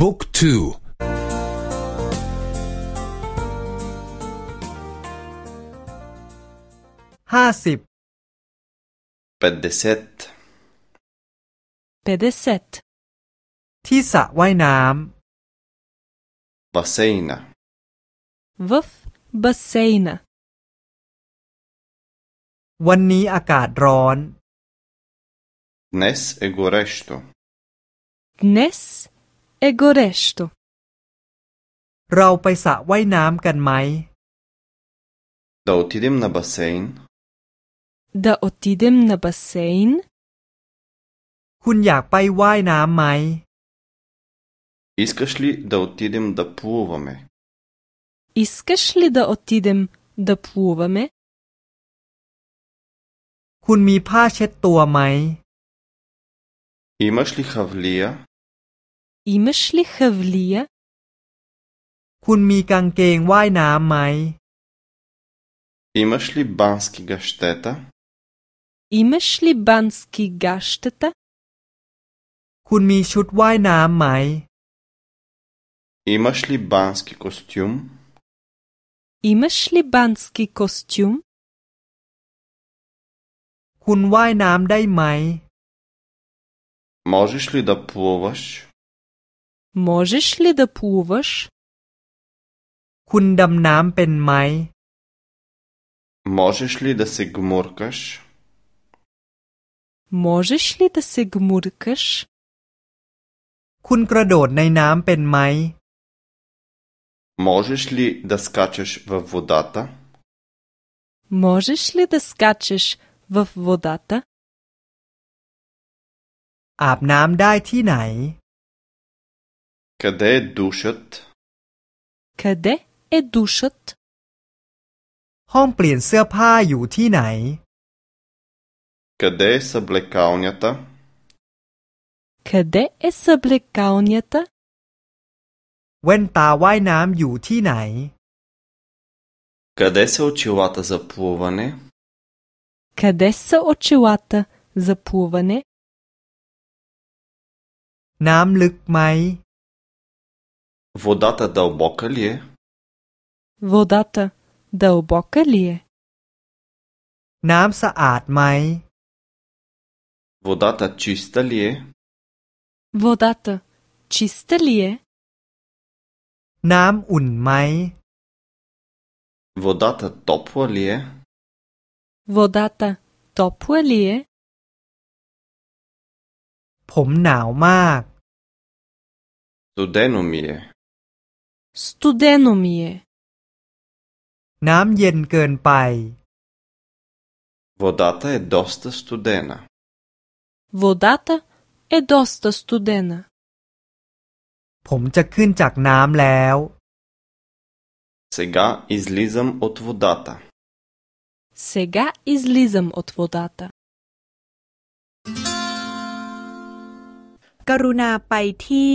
บุ๊กทูห้าสิบเปดเซตเปดเซตที่สระว่ายน้ำบาเซนา в басейна วันนี้อากาศร้อน Днес е горещо. Днес е горещо. เราไปสระว่ายน้ำกันไหม Да отидем на басейн. Да отидем на басейн. คุณอยากไปว่ายน้ำไหม Искаш ли да отидем да плуваме? Искаш ли да отидем да плуваме? คุณมีผ้าเช็ดตัวไหม Имаш ли хавлия? Имаш ли хавлия? คุณมีกางเกงว่ายน้ำไหม Имаш ли бански гащета? Имаш ли бански гащета? คุณมีชุดว่ายน้ำไหม Имаш ли бански костюм? Имаш ли бански костюм? คุณว่ายน้ำได้ไหม Можеш ли да плуваш? Можеш ли да плуваш? คุณดำน้ำเป็นไหม Можеш ли да се гмуркаш? Можеш ли да се гмуркаш? คุณกระโดดในน้ำเป็นไหม Можеш ли да скачаш във водата? Можеш ли да скачеш в водата? อาบน้ำได้ที่ไหน Къде е душът? Къде е душът? ห้องเปลี่ยนเสื้อผ้าอยู่ที่ไหน Къде е съблекалнята? Къде е съблекалнята? แว่นตาว่ายน้ำอยู่ที่ไหน Къде са очилата за плуване? Къде са очилата за плуване? น้ำลึกไหม Водата дълбока ли е? Водата дълбока ли е? น้ำสะอาดไหม Водата чиста ли е? Водата чиста ли е? น้ำอุ่นไหม Водата топла ли е? Водата топла ли е? ผมหนาวมาก Студено ми е. Студено ми е. น้ำเย็นเกินไป Водата е доста студена. Водата е доста студена. ผมจะขึ้นจากน้ำแล้ว Сега излизам от водата. Сега излизам от водата. กรุณาไปที่